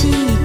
记忆。